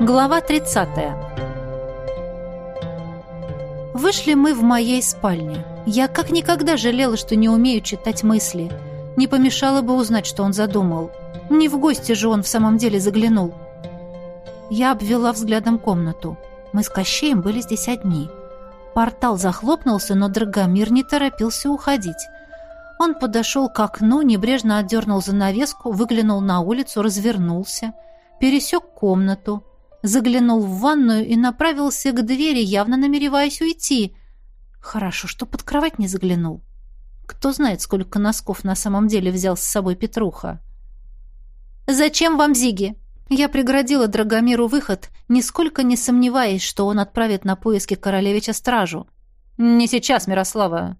Глава 30. Вышли мы в моей спальне. Я как никогда жалела, что не умею читать мысли. Не помешало бы узнать, что он задумал. Не в гости же он в самом деле заглянул. Я обвела взглядом комнату. Мы с Кощеем были здесь одни. Портал захлопнулся, но Драгомир не торопился уходить. Он подошел к окну, небрежно отдернул занавеску, выглянул на улицу, развернулся, пересек комнату, заглянул в ванную и направился к двери, явно намереваясь уйти. Хорошо, что под кровать не заглянул. Кто знает, сколько носков на самом деле взял с собой Петруха. «Зачем вам Зиги?» Я преградила Драгомиру выход, нисколько не сомневаясь, что он отправит на поиски королевича стражу. «Не сейчас, Мирослава!»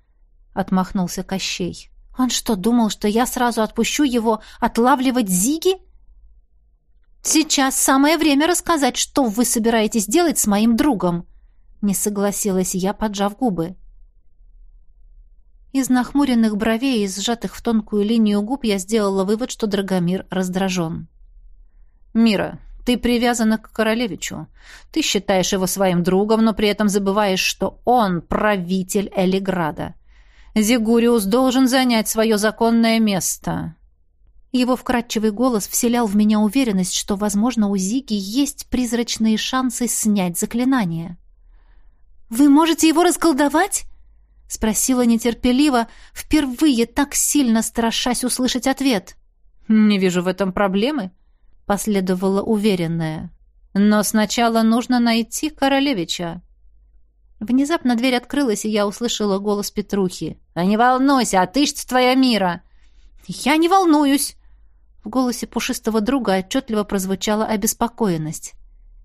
— отмахнулся Кощей. «Он что, думал, что я сразу отпущу его отлавливать Зиги?» «Сейчас самое время рассказать, что вы собираетесь делать с моим другом», — не согласилась я, поджав губы. Из нахмуренных бровей и сжатых в тонкую линию губ я сделала вывод, что Драгомир раздражен. «Мира, ты привязана к королевичу. Ты считаешь его своим другом, но при этом забываешь, что он правитель Элиграда. Зигуриус должен занять свое законное место». Его вкрадчивый голос вселял в меня уверенность, что, возможно, у Зиги есть призрачные шансы снять заклинание. «Вы можете его расколдовать?» — спросила нетерпеливо, впервые так сильно страшась услышать ответ. «Не вижу в этом проблемы», — последовала уверенная. «Но сначала нужно найти королевича». Внезапно дверь открылась, и я услышала голос Петрухи. «А не волнуйся, отыщется твоя мира!» «Я не волнуюсь!» В голосе пушистого друга отчетливо прозвучала обеспокоенность.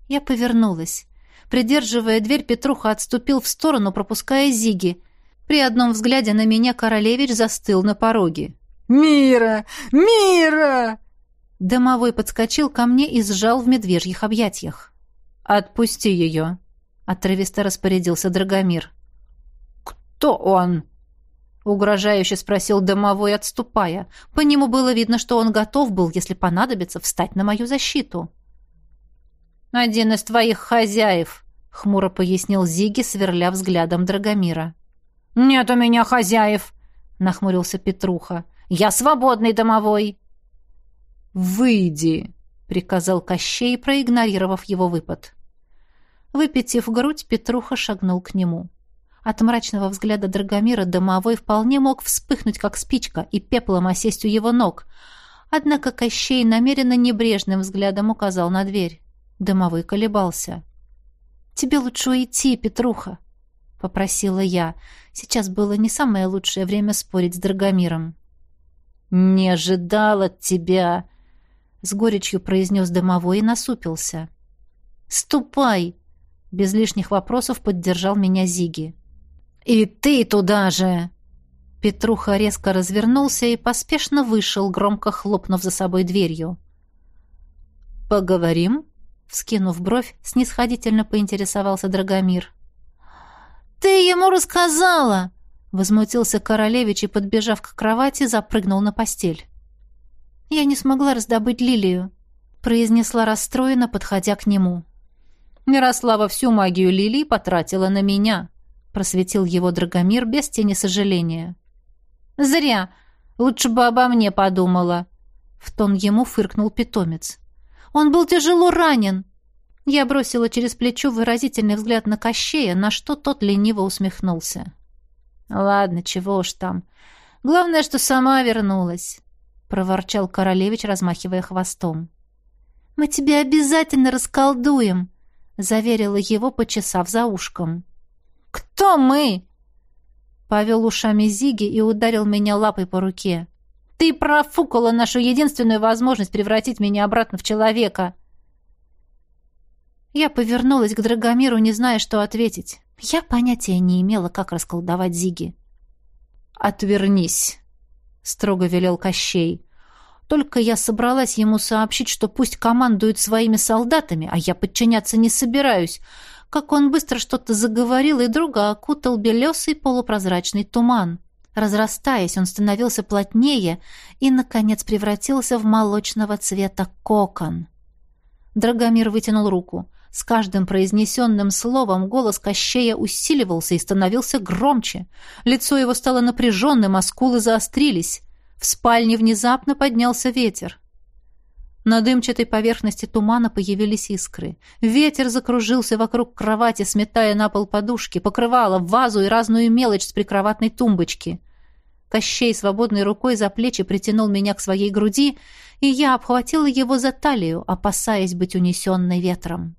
Я повернулась. Придерживая дверь, Петруха отступил в сторону, пропуская Зиги. При одном взгляде на меня королевич застыл на пороге. «Мира! Мира!» Домовой подскочил ко мне и сжал в медвежьих объятиях. «Отпусти ее!» — отрывисто распорядился Драгомир. «Кто он?» Угрожающе спросил домовой, отступая. По нему было видно, что он готов был, если понадобится, встать на мою защиту. «Один из твоих хозяев», — хмуро пояснил Зиги, сверля взглядом Драгомира. «Нет у меня хозяев», — нахмурился Петруха. «Я свободный домовой». «Выйди», — приказал Кощей, проигнорировав его выпад. Выпитив грудь, Петруха шагнул к нему. От мрачного взгляда Драгомира домовой вполне мог вспыхнуть, как спичка, и пеплом осесть у его ног. Однако Кощей намеренно небрежным взглядом указал на дверь. Домовой колебался. «Тебе лучше уйти, Петруха», — попросила я. Сейчас было не самое лучшее время спорить с Драгомиром. «Не ожидал от тебя», — с горечью произнес домовой и насупился. «Ступай!» — без лишних вопросов поддержал меня Зиги. «И ты туда же!» Петруха резко развернулся и поспешно вышел, громко хлопнув за собой дверью. «Поговорим?» Вскинув бровь, снисходительно поинтересовался Драгомир. «Ты ему рассказала!» Возмутился королевич и, подбежав к кровати, запрыгнул на постель. «Я не смогла раздобыть лилию», — произнесла расстроенно, подходя к нему. «Мирослава всю магию лилий потратила на меня», просветил его Драгомир без тени сожаления. «Зря! Лучше бы обо мне подумала!» В тон ему фыркнул питомец. «Он был тяжело ранен!» Я бросила через плечо выразительный взгляд на Кощея, на что тот лениво усмехнулся. «Ладно, чего уж там. Главное, что сама вернулась», — проворчал королевич, размахивая хвостом. «Мы тебя обязательно расколдуем», — заверила его, почесав за ушком. «Кто мы?» Повел ушами Зиги и ударил меня лапой по руке. «Ты профукала нашу единственную возможность превратить меня обратно в человека!» Я повернулась к Драгомиру, не зная, что ответить. Я понятия не имела, как расколдовать Зиги. «Отвернись», — строго велел Кощей. Только я собралась ему сообщить, что пусть командует своими солдатами, а я подчиняться не собираюсь, как он быстро что-то заговорил, и друга окутал белесый полупрозрачный туман. Разрастаясь, он становился плотнее и, наконец, превратился в молочного цвета кокон. Драгомир вытянул руку. С каждым произнесенным словом голос Кощея усиливался и становился громче. Лицо его стало напряженным, а скулы заострились. В спальне внезапно поднялся ветер. На дымчатой поверхности тумана появились искры. Ветер закружился вокруг кровати, сметая на пол подушки, покрывало, вазу и разную мелочь с прикроватной тумбочки. Кощей свободной рукой за плечи притянул меня к своей груди, и я обхватила его за талию, опасаясь быть унесенной ветром.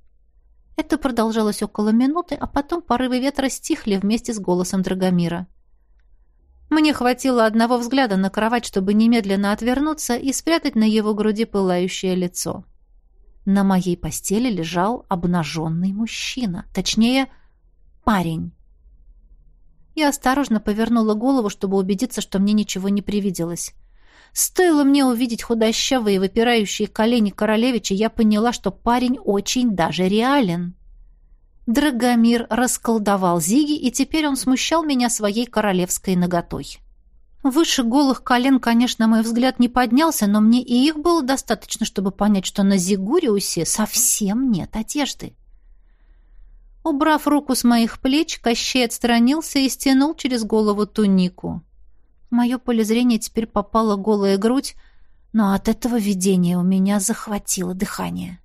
Это продолжалось около минуты, а потом порывы ветра стихли вместе с голосом Драгомира. Мне хватило одного взгляда на кровать, чтобы немедленно отвернуться и спрятать на его груди пылающее лицо. На моей постели лежал обнаженный мужчина, точнее, парень. Я осторожно повернула голову, чтобы убедиться, что мне ничего не привиделось. Стоило мне увидеть худощавые выпирающие колени королевича, я поняла, что парень очень даже реален. Драгомир расколдовал Зиги, и теперь он смущал меня своей королевской наготой. Выше голых колен, конечно, мой взгляд не поднялся, но мне и их было достаточно, чтобы понять, что на Зигуриусе совсем нет одежды. Убрав руку с моих плеч, Кощей отстранился и стянул через голову тунику. Мое поле зрения теперь попала голая грудь, но от этого видения у меня захватило дыхание.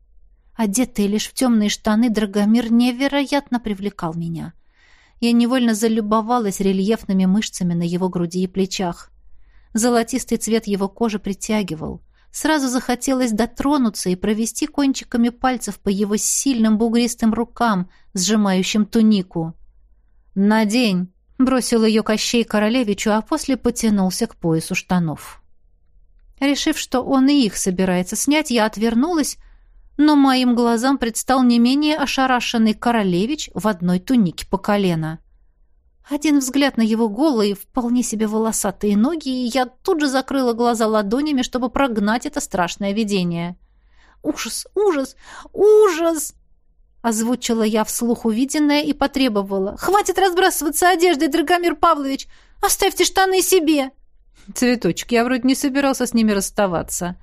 Одетый лишь в темные штаны, Драгомир невероятно привлекал меня. Я невольно залюбовалась рельефными мышцами на его груди и плечах. Золотистый цвет его кожи притягивал. Сразу захотелось дотронуться и провести кончиками пальцев по его сильным бугристым рукам, сжимающим тунику. «Надень!» — бросил ее Кощей королевичу, а после потянулся к поясу штанов. Решив, что он и их собирается снять, я отвернулась, но моим глазам предстал не менее ошарашенный королевич в одной тунике по колено. Один взгляд на его голые, вполне себе волосатые ноги, и я тут же закрыла глаза ладонями, чтобы прогнать это страшное видение. «Ужас! Ужас! Ужас!» Озвучила я вслух увиденное и потребовала. «Хватит разбрасываться одеждой, Драгомир Павлович! Оставьте штаны себе!» «Цветочек, я вроде не собирался с ними расставаться»,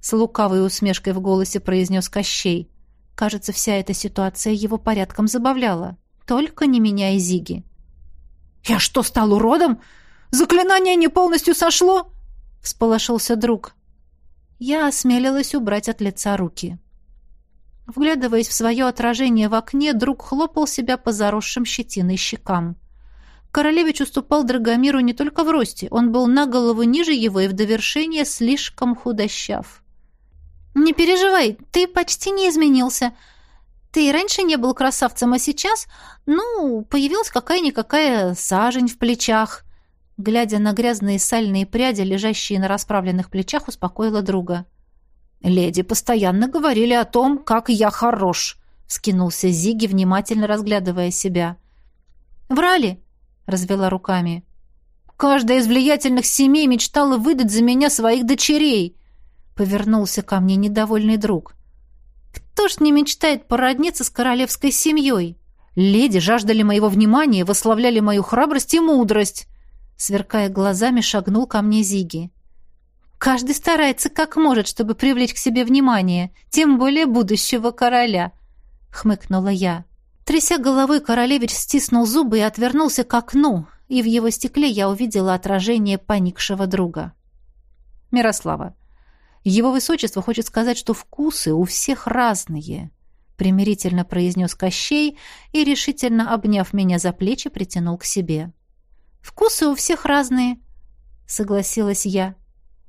с лукавой усмешкой в голосе произнес Кощей. Кажется, вся эта ситуация его порядком забавляла. Только не меня и Зиги. «Я что, стал уродом? Заклинание не полностью сошло?» — всполошился друг. Я осмелилась убрать от лица руки. Вглядываясь в свое отражение в окне, друг хлопал себя по заросшим щетиной щекам. Королевич уступал Драгомиру не только в росте, он был на голову ниже его и в довершение слишком худощав. «Не переживай, ты почти не изменился. Ты и раньше не был красавцем, а сейчас, ну, появилась какая-никакая сажень в плечах». Глядя на грязные сальные пряди, лежащие на расправленных плечах, успокоила друга. «Леди постоянно говорили о том, как я хорош», — скинулся Зиги, внимательно разглядывая себя. «Врали?» — развела руками. «Каждая из влиятельных семей мечтала выдать за меня своих дочерей», Повернулся ко мне недовольный друг. Кто ж не мечтает породниться с королевской семьей? Леди жаждали моего внимания, восславляли мою храбрость и мудрость. Сверкая глазами, шагнул ко мне Зиги. Каждый старается как может, чтобы привлечь к себе внимание, тем более будущего короля, хмыкнула я. Тряся головой, королевич стиснул зубы и отвернулся к окну, и в его стекле я увидела отражение поникшего друга. Мирослава, его высочество хочет сказать, что вкусы у всех разные, примирительно произнес Кощей и, решительно обняв меня за плечи, притянул к себе. Вкусы у всех разные, согласилась я.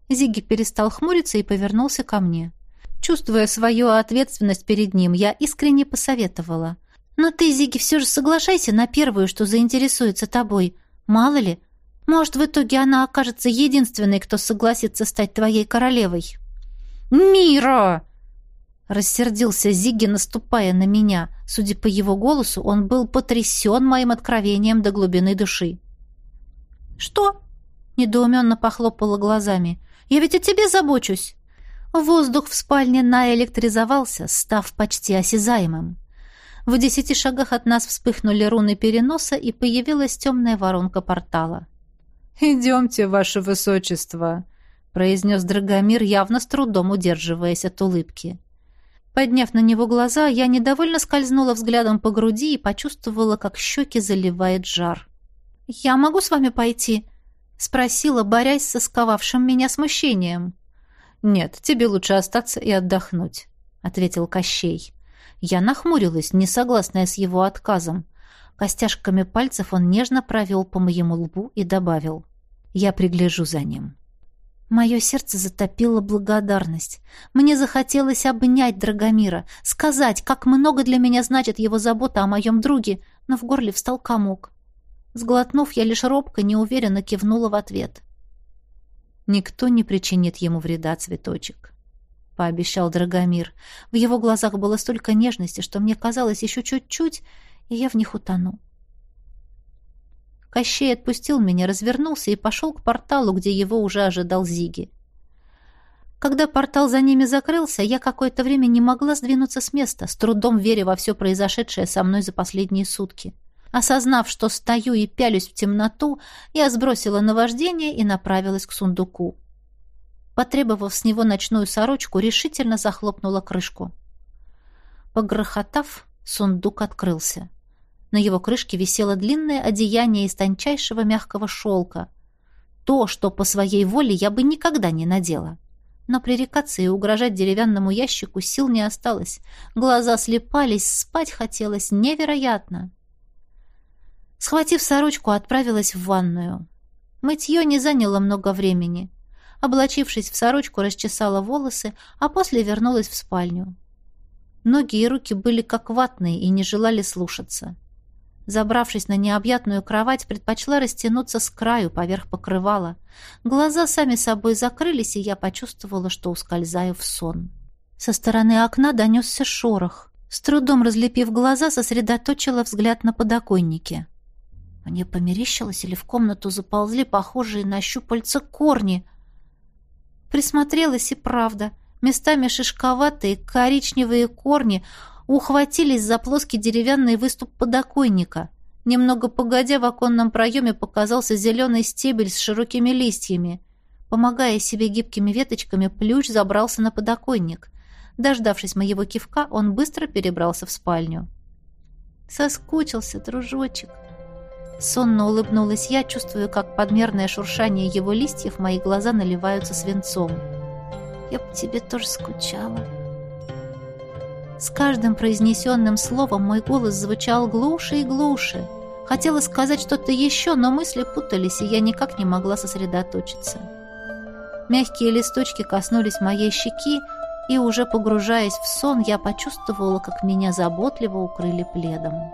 Зиги перестал хмуриться и повернулся ко мне. Чувствуя свою ответственность перед ним, я искренне посоветовала. «Но ты, Зиги, все же соглашайся на первую, что заинтересуется тобой. Мало ли, может, в итоге она окажется единственной, кто согласится стать твоей королевой». «Мира!» Рассердился Зигги, наступая на меня. Судя по его голосу, он был потрясен моим откровением до глубины души. «Что?» — недоуменно похлопала глазами. «Я ведь о тебе забочусь!» Воздух в спальне наэлектризовался, став почти осязаемым. В десяти шагах от нас вспыхнули руны переноса, и появилась темная воронка портала. «Идемте, ваше высочество!» Произнес Драгомир, явно с трудом удерживаясь от улыбки. Подняв на него глаза, я недовольно скользнула взглядом по груди и почувствовала, как щеки заливает жар. «Я могу с вами пойти?» — спросила, борясь со сковавшим меня смущением. «Нет, тебе лучше остаться и отдохнуть», — ответил Кощей. Я нахмурилась, не согласная с его отказом. Костяшками пальцев он нежно провел по моему лбу и добавил. «Я пригляжу за ним». Мое сердце затопило благодарность. Мне захотелось обнять Драгомира, сказать, как много для меня значит его забота о моем друге, но в горле встал комок. Сглотнув, я лишь робко, неуверенно кивнула в ответ. «Никто не причинит ему вреда, цветочек», — пообещал Драгомир. В его глазах было столько нежности, что мне казалось еще чуть-чуть, и я в них утону. Кощей отпустил меня, развернулся и пошел к порталу, где его уже ожидал Зиги. Когда портал за ними закрылся, я какое-то время не могла сдвинуться с места, с трудом веря во все произошедшее со мной за последние сутки. Осознав, что стою и пялюсь в темноту, я сбросила наваждение и направилась к сундуку. Потребовав с него ночную сорочку, решительно захлопнула крышку. Погрохотав, сундук открылся. На его крышке висело длинное одеяние из тончайшего мягкого шелка. То, что по своей воле я бы никогда не надела. Но пререкаться и угрожать деревянному ящику сил не осталось. Глаза слепались, спать хотелось невероятно. Схватив сорочку, отправилась в ванную. Мытье не заняло много времени. Облачившись в сорочку, расчесала волосы, а после вернулась в спальню. Ноги и руки были как ватные и не желали слушаться. Забравшись на необъятную кровать, предпочла растянуться с краю поверх покрывала. Глаза сами собой закрылись, и я почувствовала, что ускользаю в сон. Со стороны окна донесся шорох. С трудом разлепив глаза, сосредоточила взгляд на подоконнике. Мне померещилось или в комнату заползли похожие на щупальца корни. Присмотрелась и правда. Местами шишковатые коричневые корни — ухватились за плоский деревянный выступ подоконника. Немного погодя, в оконном проеме показался зеленый стебель с широкими листьями. Помогая себе гибкими веточками, плющ забрался на подоконник. Дождавшись моего кивка, он быстро перебрался в спальню. «Соскучился, дружочек!» Сонно улыбнулась я, чувствуя, как подмерное шуршание его листьев мои глаза наливаются свинцом. «Я по тебе тоже скучала». С каждым произнесенным словом мой голос звучал глуше и глуше. Хотела сказать что-то еще, но мысли путались, и я никак не могла сосредоточиться. Мягкие листочки коснулись моей щеки, и уже погружаясь в сон, я почувствовала, как меня заботливо укрыли пледом.